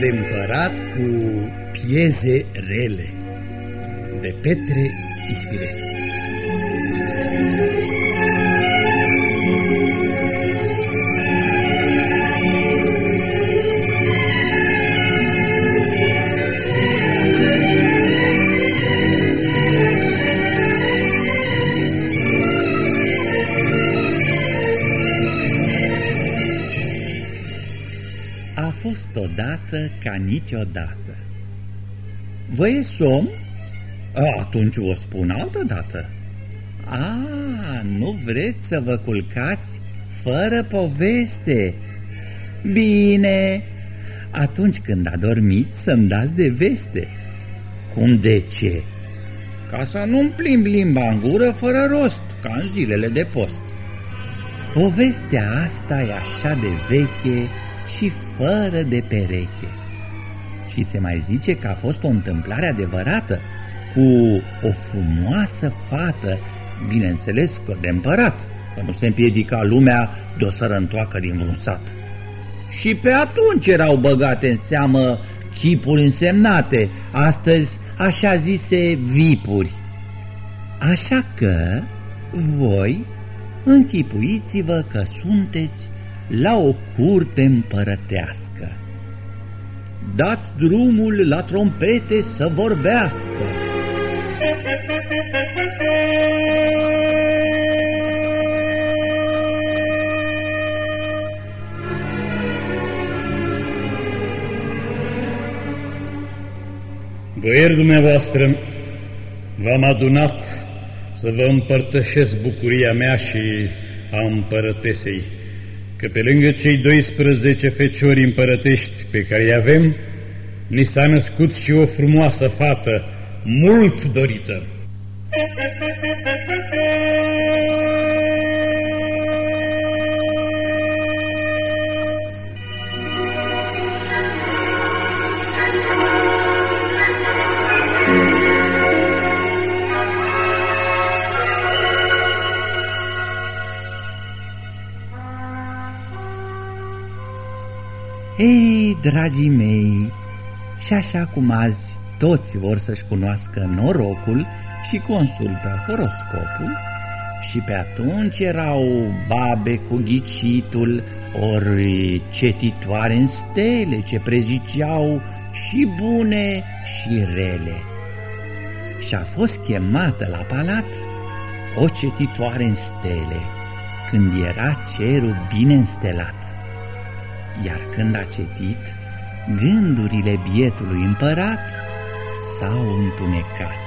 Fata de împărat cu pieze rele de Petre niciodată. Vă e somn? Atunci o spun altă dată. A, nu vreți să vă culcați fără poveste? Bine, atunci când adormiți să-mi dați de veste. Cum de ce? Ca să nu-mi plimb limba în gură fără rost, ca în zilele de post. Povestea asta e așa de veche și fără de pereche. Și se mai zice că a fost o întâmplare adevărată, cu o frumoasă fată, bineînțeles că de împărat, că nu se împiedica lumea de o sărăntoacă din vreun sat. Și pe atunci erau băgate în seamă chipuri însemnate, astăzi așa zise vipuri. Așa că voi închipuiți-vă că sunteți la o curte împărătească. Dați drumul la trompete să vorbească. Băieri dumneavoastră, v-am adunat să vă împărtășesc bucuria mea și a împărătesei, că pe lângă cei 12 feciori împărătești pe care îi avem, ni s-a născut și o frumoasă fată, mult dorită. Dragii mei, și așa cum azi toți vor să-și cunoască norocul și consultă horoscopul, și pe atunci erau babe cu ghicitul, ori cetitoare în stele ce preziceau și bune și rele. Și a fost chemată la palat o cetitoare în stele, când era cerul bine înstelat. Iar când a cetit, gândurile bietului împărat s-au întunecat.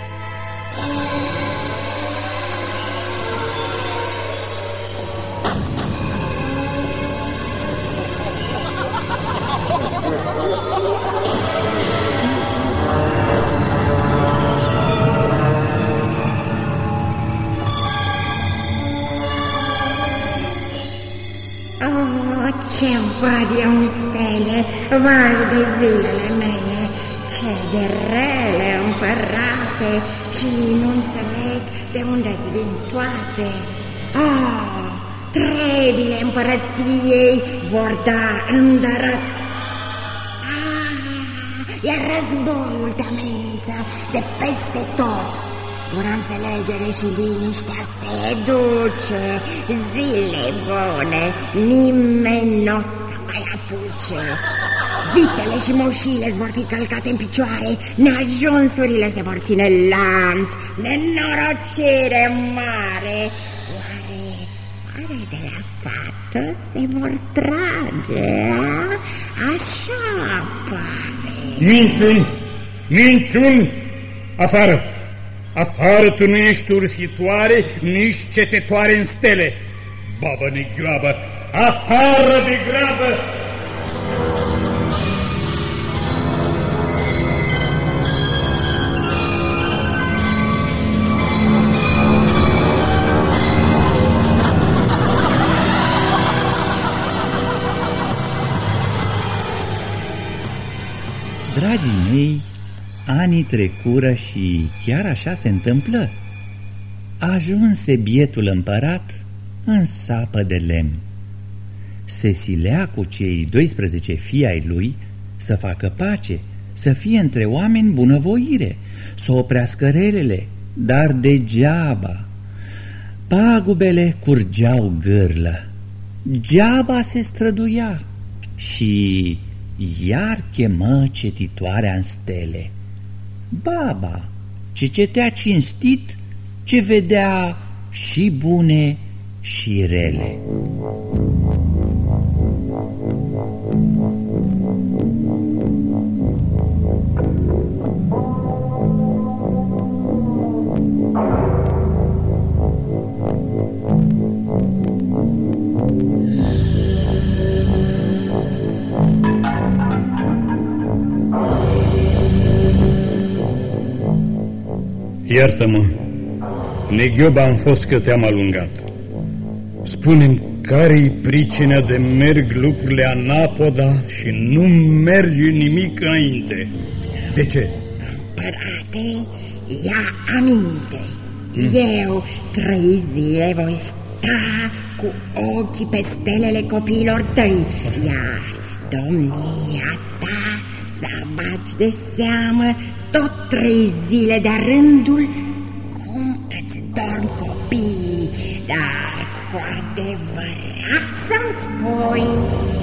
Vai de zilele mele, ce de rele împărate și nu înțeleg de unde-ți vin toate. Oh, trebile împărăției vor da îndărăt. Ah, iar războiul te amenință de peste tot. Până înțelegere și liniștea se duce, zile bune, nimeni nu o să mai apuce. Vitele și moșile vor fi călcate în picioare, neajunsurile se vor ține lanț, nenorocire mare. Oare, oare de la fată se vor trage? a? Așa pare. Minciuni! Minciuni! Afară! Afară tu nu ești ursitoare, nici cetetoare în stele. Babă negioabă, afară de grabă! Dragii mei, anii trecură și chiar așa se întâmplă. Ajunse bietul împărat în sapă de lemn. Se silea cu cei 12 fii ai lui să facă pace, să fie între oameni bunăvoire, să oprească relele, dar degeaba. Pagubele curgeau gârlă, geaba se străduia și iar chemă cetitoarea în stele. Baba, ce cetea cinstit, ce vedea și bune și rele. Iartă-mă, neghioba am fost că te-am alungat. spune care-i pricina de merg lucrurile anapoda și nu merge nimic înainte? De ce? Părate, ia aminte. Hmm. Eu trei zile voi sta cu ochii pe stelele copiilor tăi, Așa. iar domnia ta să baci de seamă tot trei zile de rândul cum îți dorm copiii, dar cu adevărat să-mi spui...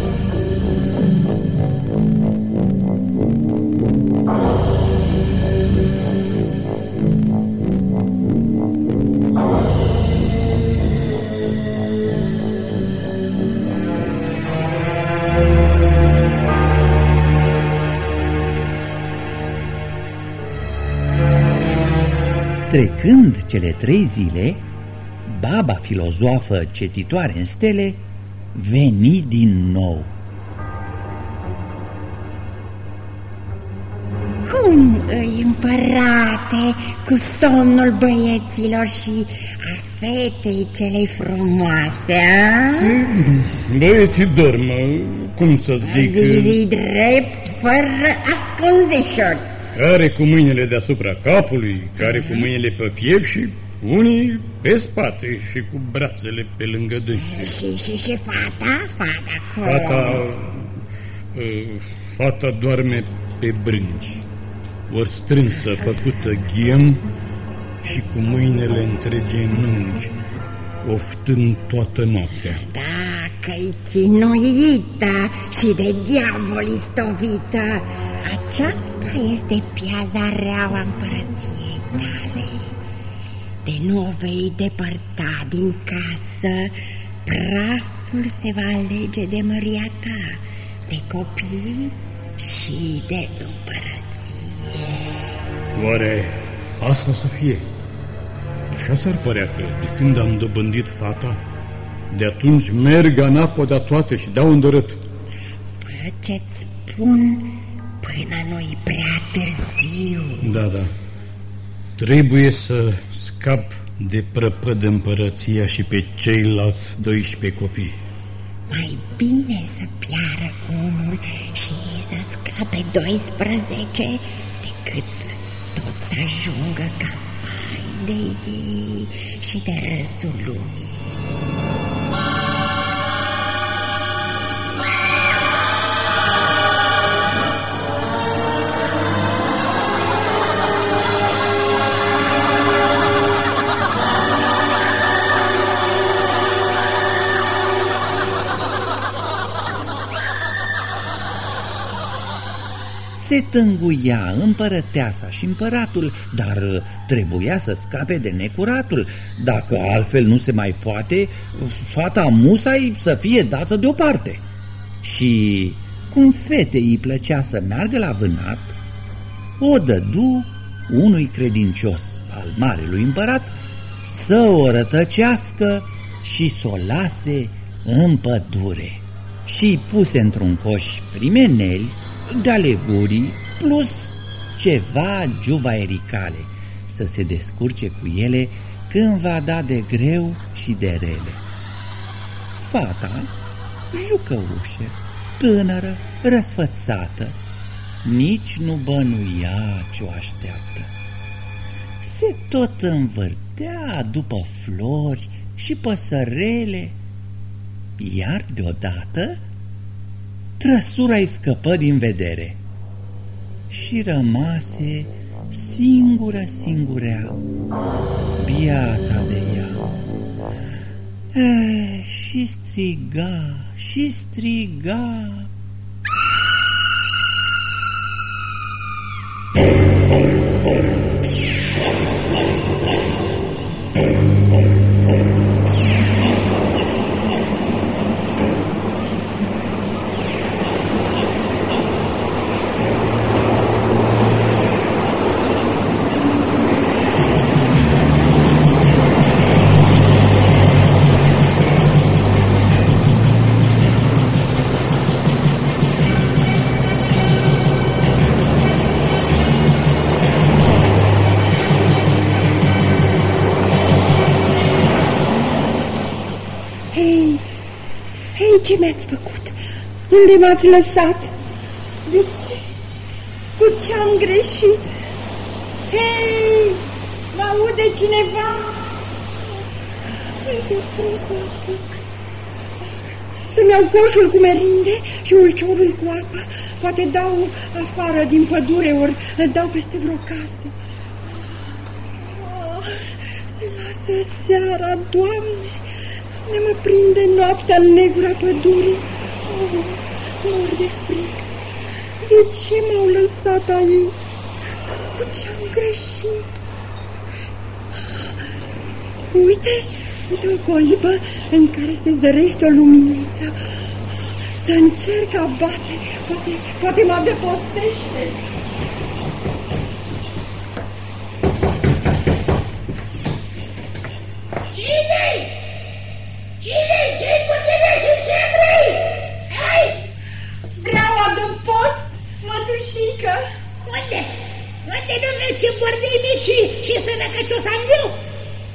Trecând cele trei zile, baba filozofă cetitoare în stele veni din nou. Cum îi împărate cu somnul băieților și a fetei celei frumoase, a? Băieții dorm, cum să zic... Zi, zi drept, fără ascunzișuri. Care cu mâinile deasupra capului, care cu mâinile pe piept și unii pe spate și cu brațele pe lângă dânsi. Și, și, și fata? Fata cum? Fata... Uh, fata doarme pe brânci, ori strânsă, făcută ghem și cu mâinile între genunchi, oftând toată noaptea. Dacă-i chinuită și de diavol istovită, aceasta este piaza reaua împărăției tale. De nu o vei depărta din casă, praful se va alege de măria ta, de copii și de împărăție. Oare asta să fie? Așa s-ar părea că de când am dobândit fata, de atunci merg anapoda toate și dau îndărât. Fă ce-ți spun Până nu-i prea târziu. Da, da. Trebuie să scap de prăpăd împărăția și pe ceilalți 12 copii. Mai bine să piară unul și să scape 12 decât tot să ajungă ca mai de ei și de râsul lumii. Se tânguia împărăteasa și împăratul, dar trebuia să scape de necuratul. Dacă altfel nu se mai poate, fata musai să fie dată deoparte. Și cum fetei îi plăcea să meargă la vânat, o dădu unui credincios al marelui împărat să o rătăcească și să o lase în pădure. Și puse într-un coș primeneli de alegurii plus ceva juvaericale să se descurce cu ele când va da de greu și de rele. Fata, jucăușă, tânără, răsfățată, nici nu bănuia ce o așteaptă. Se tot învârtea după flori și păsărele, iar deodată trăsura îi scăpă din vedere și rămase singură singurea, biata de ea. E, și striga, și striga. Ce mi-ați făcut? Unde m-ați lăsat? De ce? Cu ce am greșit? Hei, mă aude cineva? Uite, tros la foc. Să-mi iau coșul cu merinde și ulciorul cu apă. Poate dau afară din pădure, ori le dau peste vreo casă. Oh, se lasă seara, Doamne! Ne mă prinde noaptea în negura pădurii. Oh, mor de frică. De ce m-au lăsat aici? Cu ce am greșit? Uite, uite o colibă în care se zărește o luminiță. Să încerc a bate, poate, poate mă depostește. Mătușică. Unde? Unde nu vezi ce bordei mici și, și sănăcăcios am eu?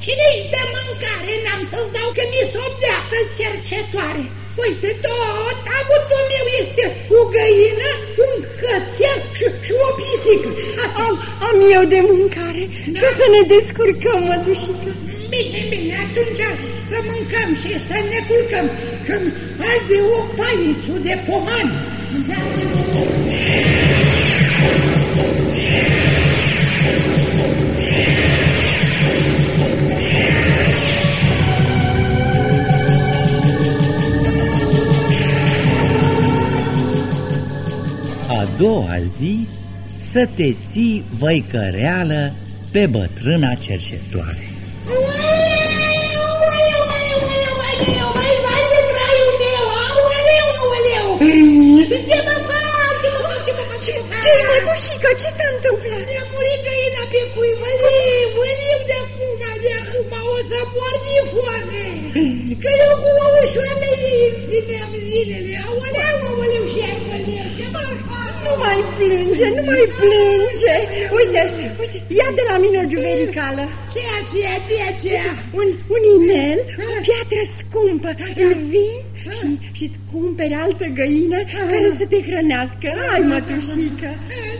Cine-i dă mâncare? N-am să-ți dau că mi s-o cercetoare. Uite, tot avutul meu este o găină, un cățel și, și o pisică. Asta... Am, am eu de mâncare da. și o să ne descurcăm, mătușică. Bine, bine, atunci să mâncăm și să ne culcăm, că arde o palițu de poman. A doua zi să te ții văicăreală pe bătrâna cerșetoare. Ce mă fac? Ce mă fac? Ce mă fac? Ce mă fac? Ce, mătușică, ce s-a întâmplat? Mi-a murit găina pe cui, măliu, măliu de acum, de acum, o să mor de foame. Că eu cu o ușoară țineam zilele. Aoleu, aoleu și iar măliu, ce mă fac? Nu mai plânge, nu mai plânge. Uite, uite, ia de la mine o juvericală. Ce-a, ce-a, ce-a, ce-a? Un, un inel, o piatră scumpă, îl vinzi și, și-ți cumperi altă găină care să te hrănească. Hai, mătușică!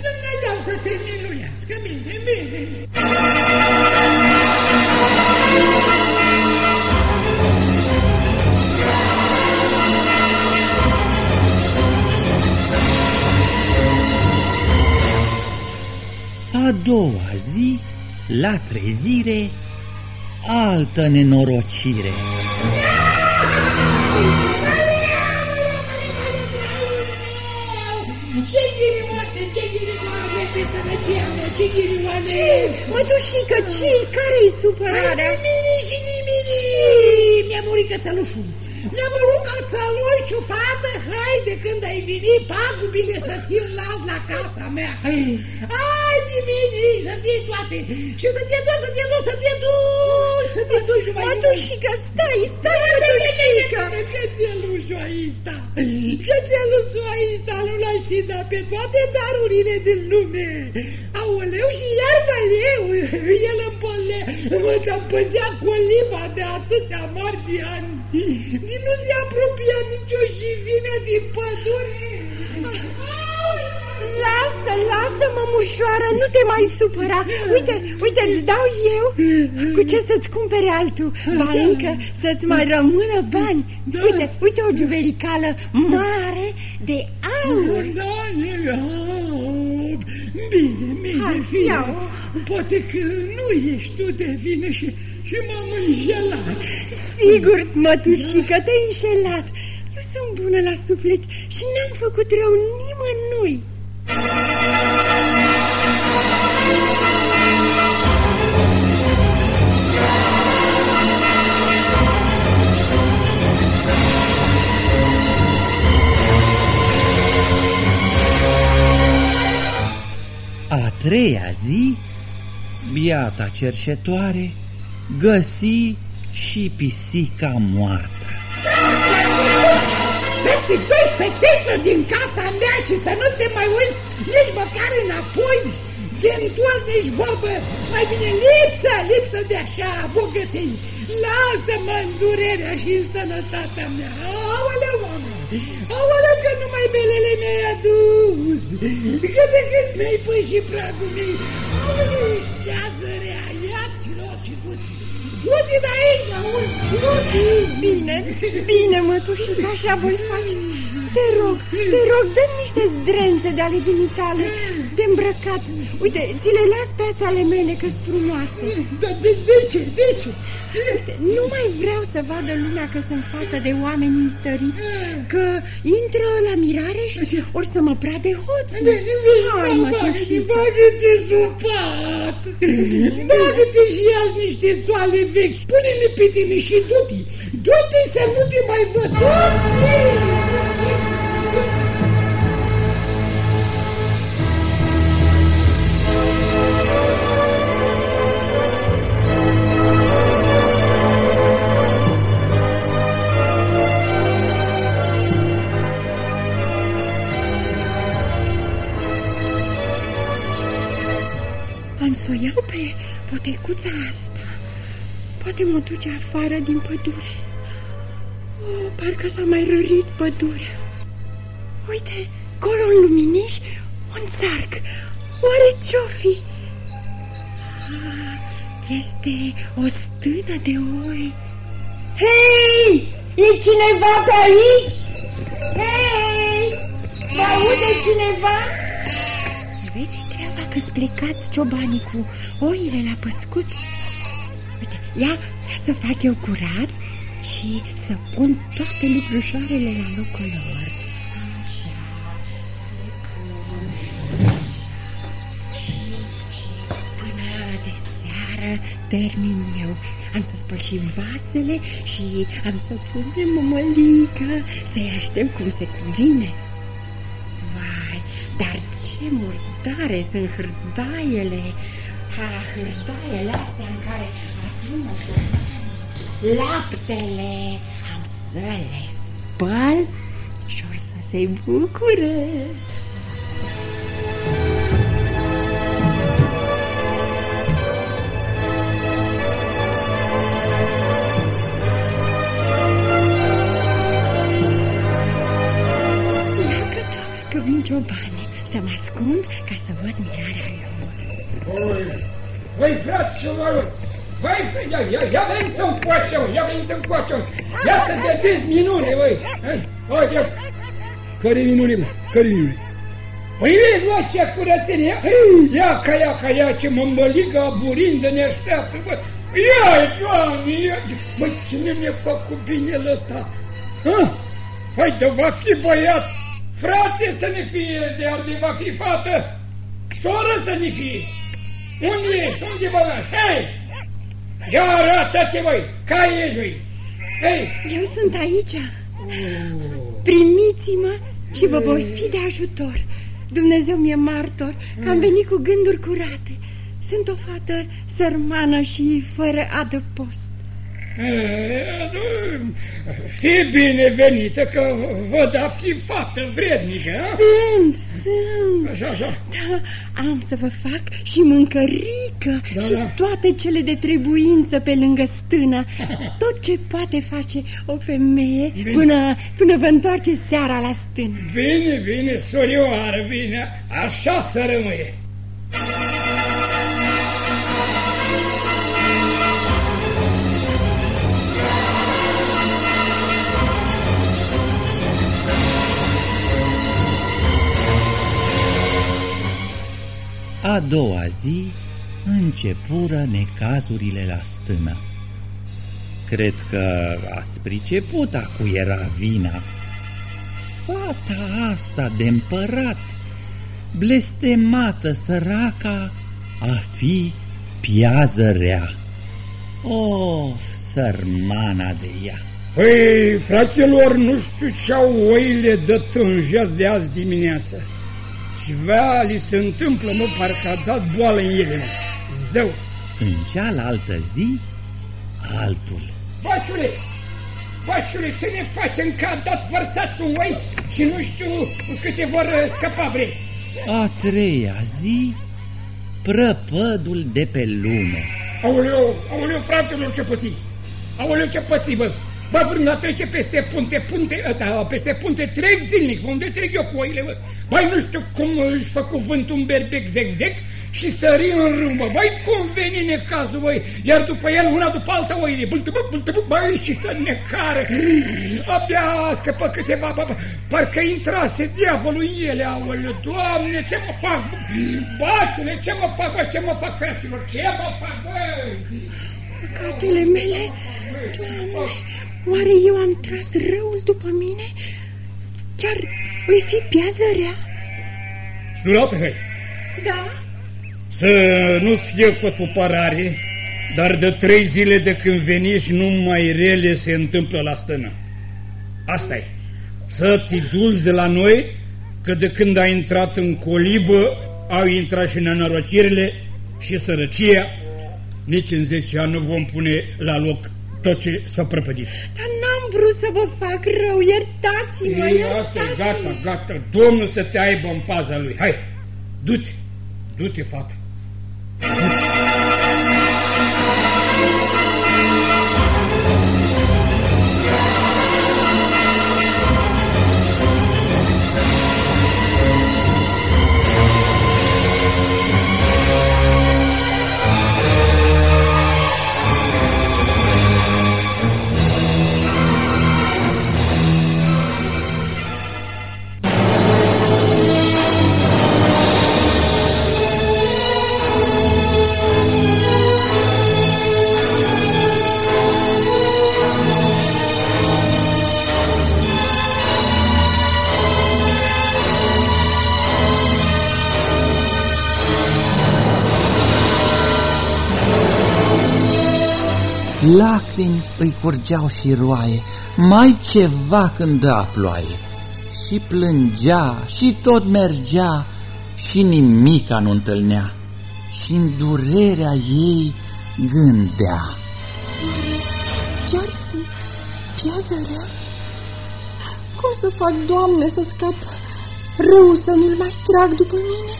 Dumnezeu să te miluiască, bine, bine! A doua zi, la trezire, altă nenorocire. ce ghinioane? Ce? Mătușică, ce? Care-i supărarea? Nimeni și nimeni. Mi-a murit cățălușul. Mi-a murit cățăluș, fată, hai de când ai venit, pagubile să ți un las la casa mea. Hai, dimini, să ții toate. Și să te duci, să te duci, să te duci, să te duci. Mătușică, stai, stai, mătușică. Cățelușul aici sta. Cățelușul aici sta, nu l-aș fi dat pe toate darurile din lume. Aoleu și iar mai eu, el împălea, mă împăzea coliba de atâția mari de ani. Din nu se apropia nicio jivină din pădure. Lasă, lasă, mămușoară, nu te mai supăra. Uite, uite, îți dau eu cu ce să-ți cumpere altul. Ba încă să-ți mai rămână bani. Uite, uite o juvericală mare de aur. Da, e aur. Bine, bine, Hai, fie. ia-o. Poate că nu ești tu de vină și, și m-am înșelat. Sigur, mătușică, te-ai înșelat. Eu sunt bună la suflet și n-am făcut rău nimănui. A treia zi, biata cerșetoare găsi și pisica moartă. Să te duci, fetiță, din casa mea și să nu te mai uiți nici măcar înapoi de întors nici vorbă. Mai bine lipsă, lipsă de așa bogății. Lasă-mă în durerea și în sănătatea mea. Aoleu, oameni! Aoleu că numai belele mi-ai adus. Că de când mi-ai pus și pragul meu. Aoleu, ștează rea, ia-ți-l și du-te. Du-te de aici, auzi, du-te. Bine, bine, mătușică, așa voi face. Te rog, te rog, dă niște zdrențe de ale dumitale, de îmbrăcat. Uite, ți le las pe astea ale mele, că-s frumoase. Dar de, de ce, de ce? Uite, nu mai vreau să vadă lumea că sunt fată de oameni înstăriți, că intră la mirare și ori să mă prade hoții. Veni, veni, Hai, bagă-te, mătușică. bagă-te sub pat. Bagă-te și ia niște țoale vechi, pune-le pe tine și du-te. Du-te să nu te mai văd. Du-te! Am să o iau pe potecuța asta. Poate mă duce afară din pădure. Oh, parcă s-a mai rărit pădurea. Uite, colo în luminiș, un țarc. Oare ce-o fi? Ah, este o stână de oi. Hei! E cineva pe aici? Hei! Mă aude cineva? Se vede treaba că-s plecați ciobanii cu oile la păscut. Uite, ia, ia să fac eu curat și să pun toate lucrușoarele la locul lor. Așa, să le pun. Și, și până de seară termin eu. Am să spăl și vasele și am să punem mămălică, să-i aștept cum se cuvine. Vai, dar ce murdare sunt hârdaiele! Ha, hârdaiele astea în care adună laptele. Am să le spăl și or să se bucure. Iată că vin ciobanii să mă ascund ca să văd mirarea lor. Oi, oi, fraților, Vai, ia, ia, ia veniți să-mi coace, ia veniți să-mi coace. Ia să vedeți minune, voi. Oi, ia. Care minune, mă? Care minune? Păi vezi, mă, ce curățenie! Ia ca ia, ca ia, ce mămăligă burindă ne așteaptă, bă! Ia, doamne, ia! Măi, cine mi-a făcut binele ăsta? Ha? Hai, de va fi băiat! Frate să ne fie, de de va fi fată! Soră să ne fie! Unde ești? Unde vă Hei! Ia arată-te, voi! Care ești, voi? Hei! Eu sunt aici. Primiți-mă și vă voi fi de ajutor. Dumnezeu mi-e martor că am venit cu gânduri curate. Sunt o fată sărmană și fără adăpost. Fii binevenită că văd a fi fată vrednică, a? Sunt, sunt. Așa, așa. Da, am să vă fac și mâncărică Da, și da. toate cele de trebuință pe lângă stână. Tot ce poate face o femeie Bine. până, până vă întoarce seara la stână. Bine, bine, sorioară, bine, așa să rămâie. A doua zi începură necazurile la stână. Cred că ați priceput a cui era vina. Fata asta de împărat, blestemată săraca, a fi piază rea. Of, sărmana de ea! Păi, fraților, nu știu ce-au oile de tânjeați de azi dimineață. Ceva li se întâmplă, mă, parcă a dat boală în ele, mă. Zău! În cealaltă zi, altul. Baciule! Baciule, ce ne facem că a dat vărsat un oi și nu știu câte vor scăpa bre? A treia zi, prăpădul de pe lume. Aoleu, aoleu, fraților, ce pății! Aoleu, ce pății, bă! Bă, vrând a trece peste punte, punte, ăta, peste punte trec zilnic, unde trec eu cu oile, bă. Băi, nu știu cum își fă cuvântul un berbec zec-zec și sări în râmbă. Băi, cum veni necazul, băi, iar după el una după alta oile, bâltă-bă, bâltă-bă, băi, și să necară. Abia scăpă câteva, bă, bă, parcă intrase diavolul în ele, aoleu, Doamne, ce mă fac, bă? Baciule, ce mă fac, bă, ce mă fac, fraților, ce mă fac, bă? Păcatele mele, Doamne, oare eu am tras răul după mine? Chiar îi fi piază rea? Surată, hei, Da? să nu fie cu supărare, dar de trei zile de când veni și numai rele se întâmplă la stână. asta e. Să te duci de la noi, că de când ai intrat în colibă, au intrat și nenorocirile și sărăcia. Nici în 10 ani nu vom pune la loc tot ce s-a prăpădit. Dar n-am vrut să vă fac rău, iertați-mă, Ei, asta e, iertați-mă. gata, gata. Domnul să te aibă în paza lui. Hai, du-te, du-te, fată. Lacrimi îi curgeau și roaie, mai ceva când dă ploaie. Și plângea, și tot mergea, și nimica nu întâlnea. Și în durerea ei gândea. Chiar sunt piaza rea? Cum să fac, Doamne, să scap rău să nu-l mai trag după mine?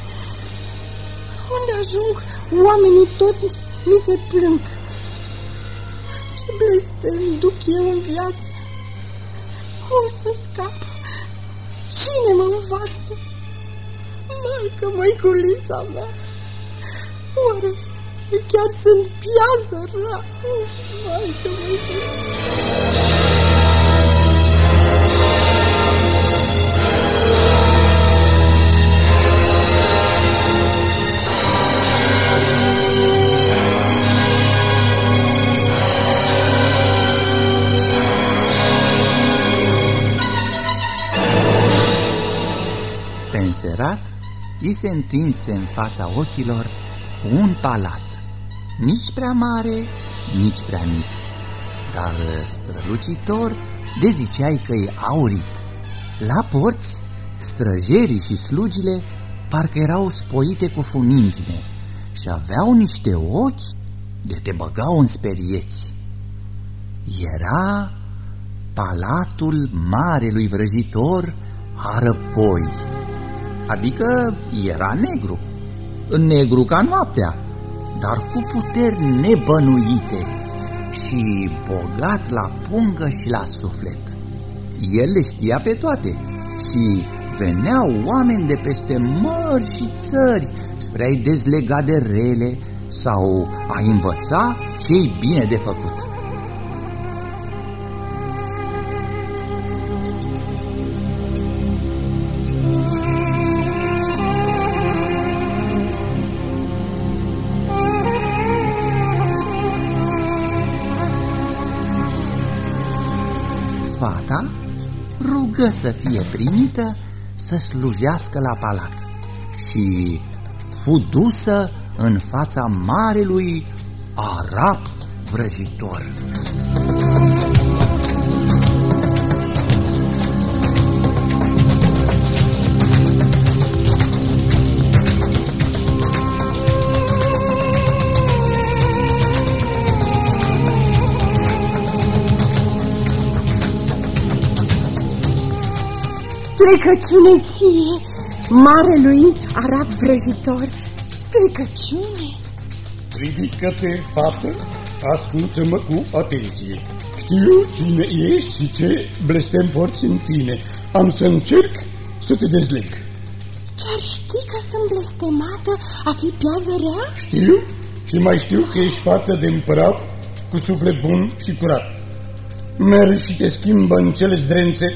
Unde ajung, oamenii toți mi se plâng. Ce blestem duc eu în viață? Cum să scap? Cine mă învață? Maică, măiculița mea, oare chiar sunt piază rea? Maică, măiculița Pe înserat, i se întinse în fața ochilor un palat, nici prea mare, nici prea mic, dar strălucitor de ziceai că e aurit. La porți, străjerii și slugile parcă erau spoite cu funingine și aveau niște ochi de te băgau în sperieți. Era palatul marelui vrăjitor Arăpoi, adică era negru, negru ca noaptea, dar cu puteri nebănuite și bogat la pungă și la suflet. El le știa pe toate și veneau oameni de peste mări și țări spre a-i dezlega de rele sau a învăța ce-i bine de făcut. Să fie primită, să slujească la palat și fu dusă în fața marelui arab vrăjitor. Plecăciune ție, marelui arab vrăjitor, plecăciune. Ridică-te, fată, ascultă-mă cu atenție. Știu cine ești și ce blestem porți în tine. Am să încerc să te dezleg. Chiar știi că sunt blestemată a fi piază rea? Știu și mai știu că ești fată de împărat cu suflet bun și curat. Mergi și te schimbă în cele zdrențe,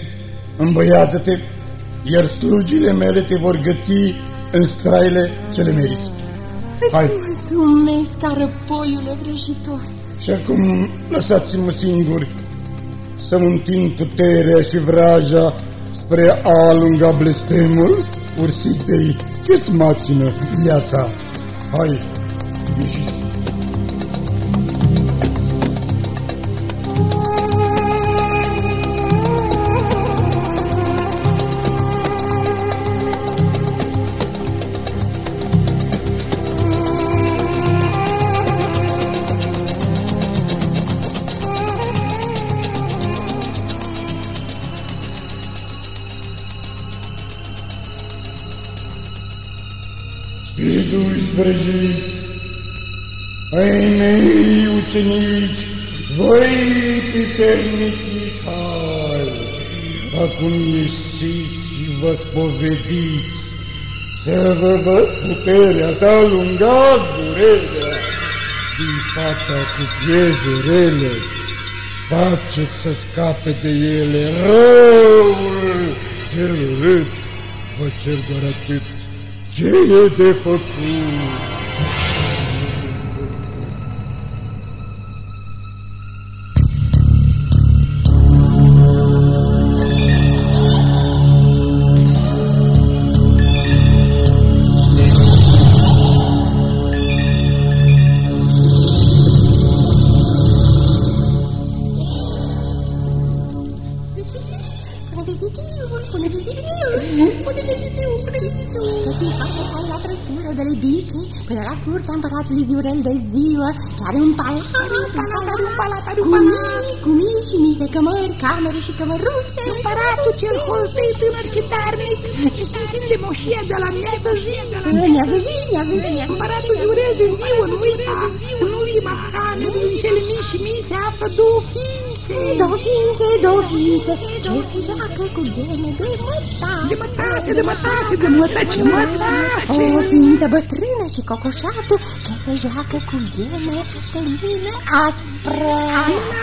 îmbăiază-te iar slugile mele te vor găti în straile ce le meriți. Hai. Îți mulțumesc, arăpoiule vrăjitor. Și acum lăsați-mă singuri să-mi întind puterea și vraja spre a alunga blestemul ursitei ce-ți macină viața. Hai, ieșiți! Mei ucenici, voi pipernici hai, acum ieșiți și vă spovediți, să vă văd puterea, să alungați durerea. Din fata cu pieze rele, faceți să scape de ele răul. Cel urât, vă cer doar atât ce e de făcut? Împăratului Ziurel de ziua, ce are un palat, un palat, are un palat, are un palat, cu mii și mii de cămări, camere și cămăruțe. Împăratul cel holtei, tânăr și darnic, ce se țin de moșia de la miază zi, de la miază zi, miază zi. Împăratul Ziurel de ziua, nu uita, în ultima cameră, din cele mii și mii, se află două ființe. Două ființe, două ființe, ce se joacă cu geme de mătase. De mătase, de mătase, de mătăce, mătase. O ființă bătrână și cocoșată, ce se joacă cu gheme de lină aspră.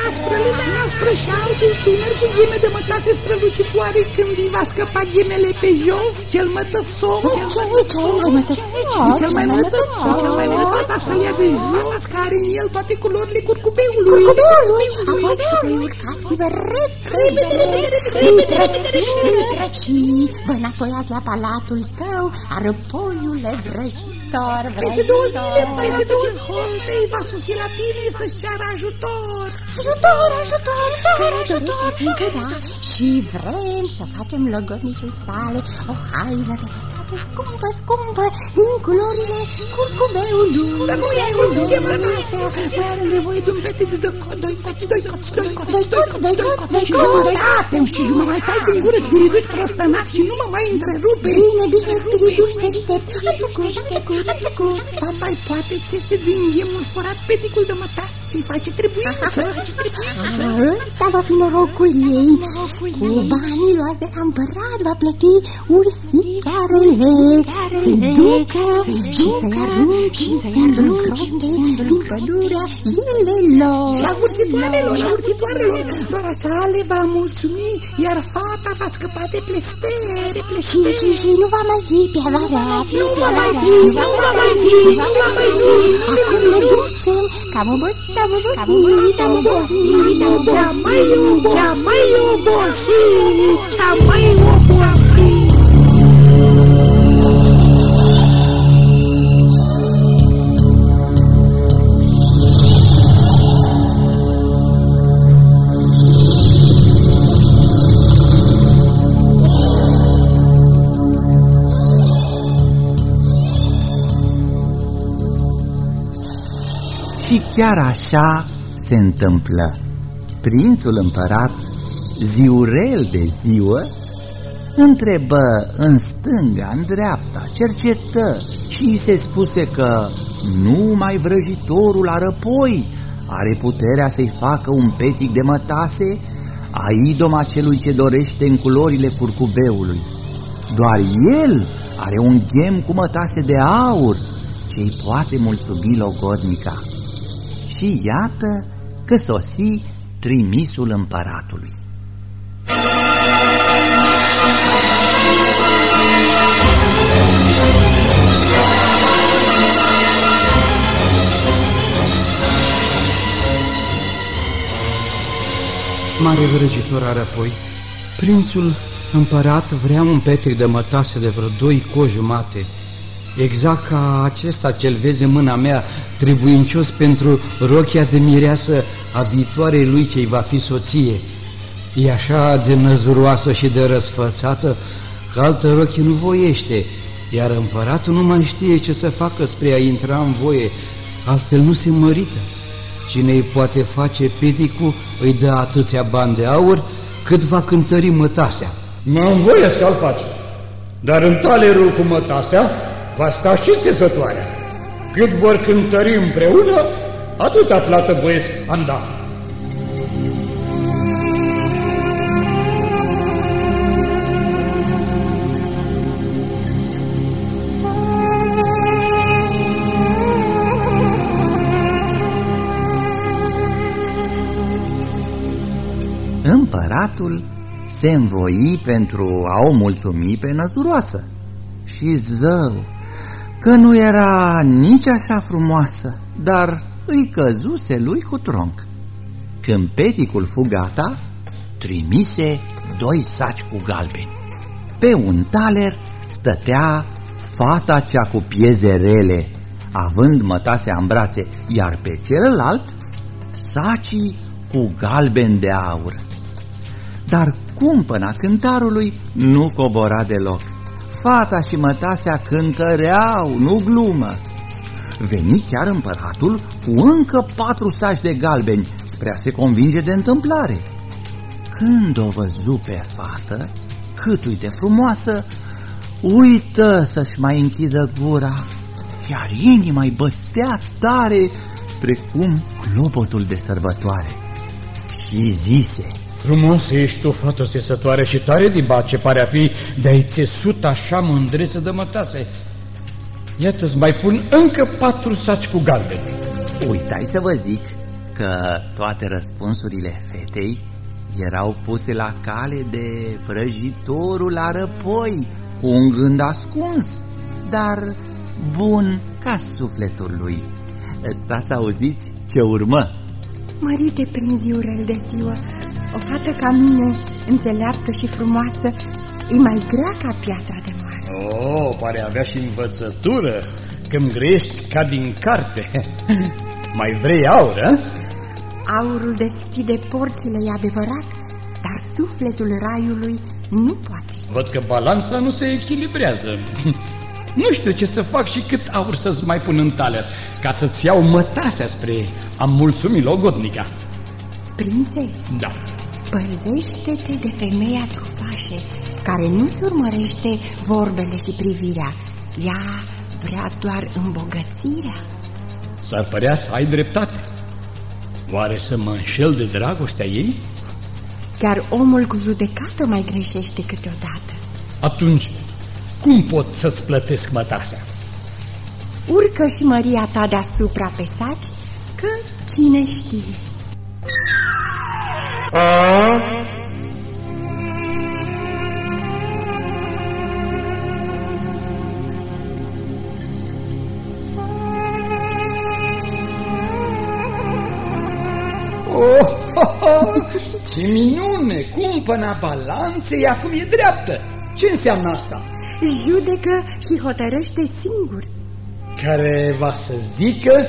Aspră, lină aspră și altul tânăr cu gheme de mătase strălucitoare când îi va scăpa ghemele pe jos, cel mătăsos. Cel mai mătăsos. Cel mai mătăsos. Cel mai mătăsos să ia de jos, care în el toate culorile curcubeului. Curcubeului. Apoi urcați-vă repede, repede, repede, repede, și vă înapoiați la palatul tău, arăpoiule vrăjitor, vrăjitor. Peste două zile, peste două zile, va sosi la tine să-ți ceară ajutor. Ajutor, ajutor, care dorește să zărea și vrem să facem logodnicii sale o haină de mătase scumpă, scumpă, din culorile curcubeului. Dar nu e ajunge mătase, mai are nevoie de un pete de doi coți, doi coți, doi coți, doi coți, doi coți, doi coți, doi coți, și jumătate din gură spiriduș prostănac și nu mă mai întrerupe. Bine, bine, spiriduș deștept, atâcut, atâcut, atâcut. Fata-i poate țese din ghemul forat peticul de mătase ce-i face trebuință. Ăsta va fi norocul ei. Cu banii luați de la împărat va plăti ursitoarele se ducă și să-i arunci în grote din pădurea elelor. Și a ursitoarelor, și a ursitoarelor, doar așa le va mulțumi, iar fata va scăpa de plestere, Și, și, și nu va mai fi pe avarea, Nu va mai fi, nu va mai fi, nu va mai fi. Acum ne ducem, că am obosit, am obosit, am obosit, am Cea obosit. mai obosit, cea mai obosit, cea mai obosit. Chiar așa se întâmplă. Prințul împărat, ziurel de ziua, întrebă în stânga, în dreapta, cercetă și îi se spuse că numai vrăjitorul arăpoi are puterea să-i facă un petic de mătase a idoma celui ce dorește în culorile curcubeului. Doar el are un ghem cu mătase de aur ce-i poate mulțumi logodnica. Și iată că sosi trimisul împăratului. Mare vrăjitor arapoi, prințul împărat vrea un petec de mătase de vreo doi co jumate, exact ca acesta ce-l vezi în mâna mea, trebuincios pentru rochia de mireasă a viitoarei lui ce-i va fi soție. E așa de năzuroasă și de răsfățată că altă rochie nu voiește, iar împăratul nu mai știe ce să facă spre a intra în voie, altfel nu se mărită. Cine îi poate face peticul îi dă atâția bani de aur cât va cântări mătasea. Mă învoiesc că-l face, dar în talerul cu mătasea va sta și țesătoarea. Cât vor cântări împreună, atâta plată voiesc anda. Împăratul se învoi pentru a o mulțumi pe năzuroasă și zău că nu era nici așa frumoasă, dar îi căzuse lui cu tronc. Când peticul fu gata, trimise doi saci cu galbeni. Pe un taler stătea fata cea cu pieze rele, având mătasea în brațe, iar pe celălalt sacii cu galben de aur. Dar cumpăna cântarului nu cobora deloc. Fata și mătasea cântăreau, nu glumă. Veni chiar împăratul cu încă patru saci de galbeni spre a se convinge de întâmplare. Când o văzu pe fată, cât de frumoasă, uită să-și mai închidă gura, iar inima îi bătea tare precum clopotul de sărbătoare. Și zise, Frumoasă ești tu, fată țesătoare, și tare diba ce pare a fi de-ai țesut așa mândreță de mătase. Iată-ți mai pun încă patru saci cu galbeni. Uitai să vă zic că toate răspunsurile fetei erau puse la cale de vrăjitorul arăpoi, cu un gând ascuns, dar bun ca sufletul lui. Stați să auziți ce urmă. Mărite prin ziurel de ziua, o fată ca mine, înțeleaptă și frumoasă, e mai grea ca piatra de moare. Oh, pare avea și învățătură, când grești ca din carte. Mai vrei aur, a? Aurul deschide porțile, e adevărat, dar sufletul raiului nu poate. Văd că balanța nu se echilibrează. Nu știu ce să fac și cât aur să-ți mai pun în taler, ca să-ți iau mătasea spre a mulțumi logodnica. Prințe, Da. păzește-te de femeia trufașe, care nu-ți urmărește vorbele și privirea. Ea vrea doar îmbogățirea. S-ar părea să ai dreptate. Oare să mă înșel de dragostea ei? Chiar omul cu judecată mai greșește câteodată. Atunci, cum pot să-ți plătesc mătasea? Urcă și măria ta deasupra pe saci, că cine știe. A? Oh, oh, oh, ce minune! Cumpăna balanței acum e dreaptă. Ce înseamnă asta? Judecă și hotărăște singur. Care va să zică,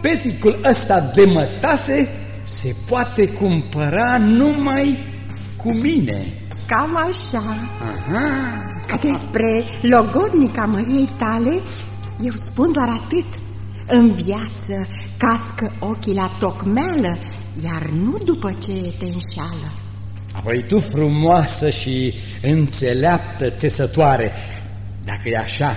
peticul ăsta de mătase se poate cumpăra numai cu mine. Cam așa. Aha. Că despre logodnica măriei tale, eu spun doar atât. În viață cască ochii la tocmeală, iar nu după ce te înșală. Apoi tu frumoasă și înțeleaptă țesătoare, dacă e așa,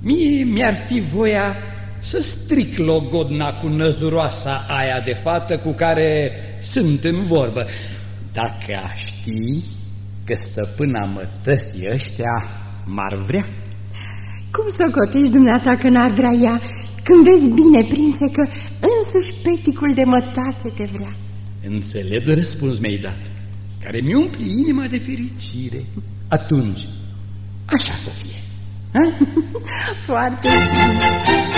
mie mi-ar fi voia să stric logodna cu năzuroasa aia de fată cu care sunt în vorbă. Dacă aș ști că stăpâna mătăsii ăștia m-ar vrea. Cum să cotești dumneata că n-ar vrea ea, când vezi bine, prințe, că însuși peticul de mătase te vrea? Înțelept răspuns mi-ai dat, care mi umpli inima de fericire. Atunci, așa să fie. Ha? Foarte bine.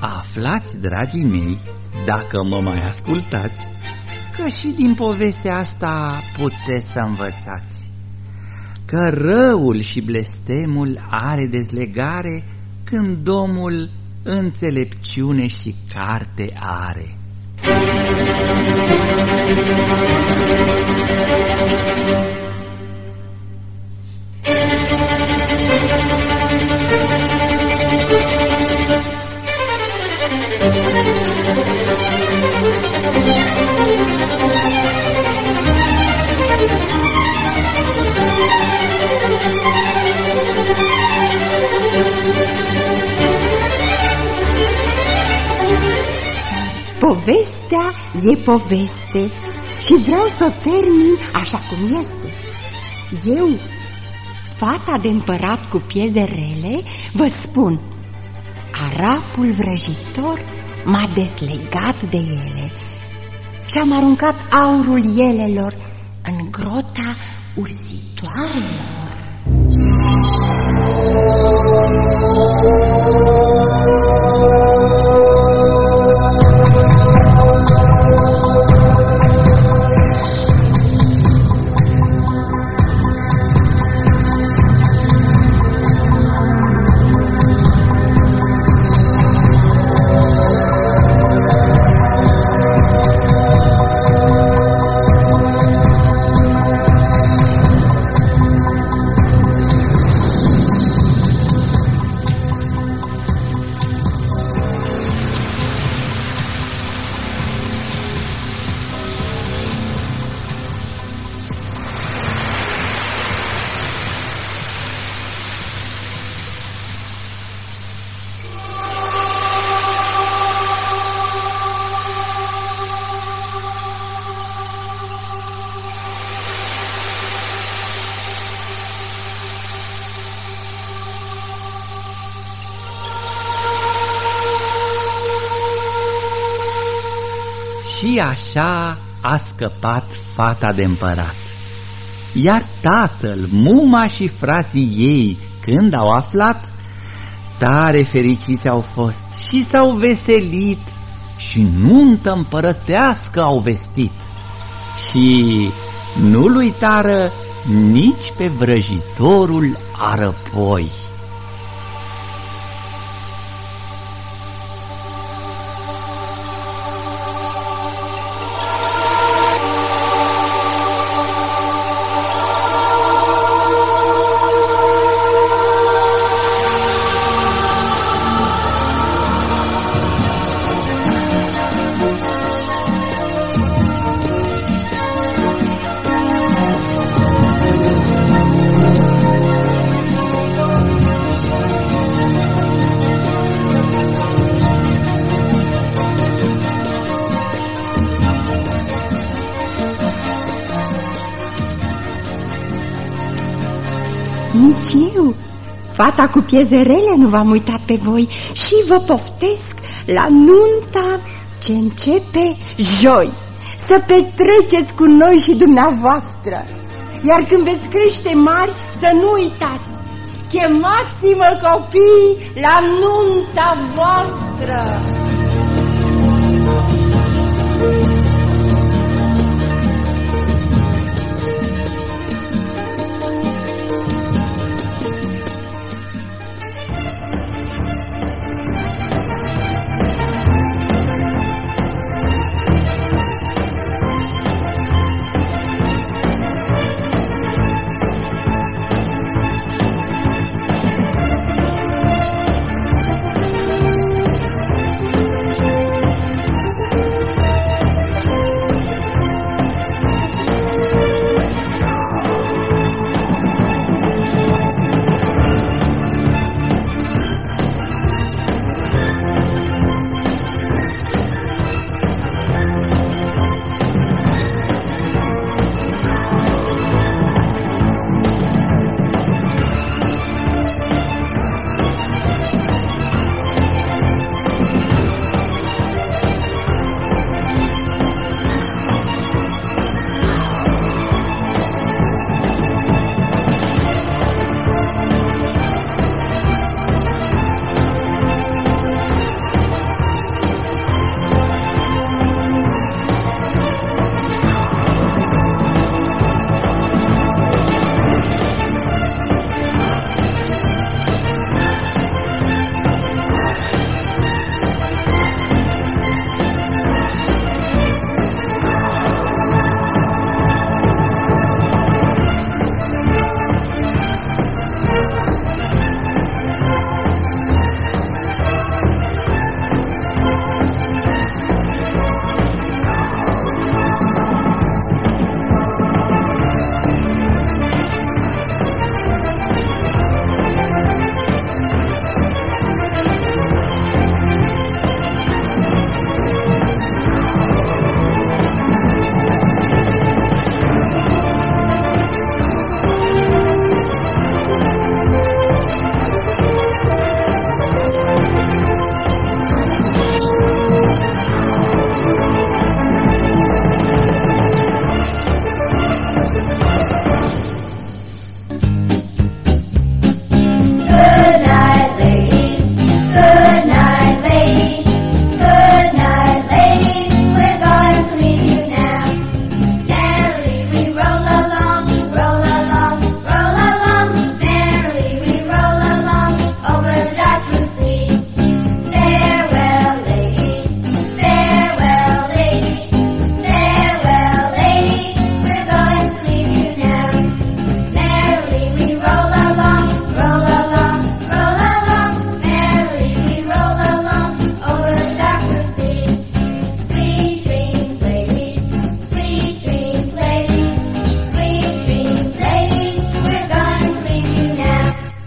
Aflați, dragii mei, dacă mă mai ascultați, că și din povestea asta puteți să învățați. Că răul și blestemul are dezlegare când omul înțelepciune și carte are. Povestea e poveste și vreau să o termin așa cum este. Eu, fata de împărat cu pieze rele, vă spun, arapul vrăjitor m-a deslegat de ele și-am aruncat aurul elelor în grota ursitoarelor. Scăpat fata de împărat. Iar tatăl, muma și frații ei, când au aflat, tare fericiți au fost și s-au veselit și nuntă împărătească au vestit. și nu-l uitară nici pe vrăjitorul arăpoi. Fata cu piezerele, nu v-am uitat pe voi și vă poftesc la nunta ce începe joi. Să petreceți cu noi și dumneavoastră. Iar când veți crește mari, să nu uitați, chemați-mă copii la nunta voastră. Thank you.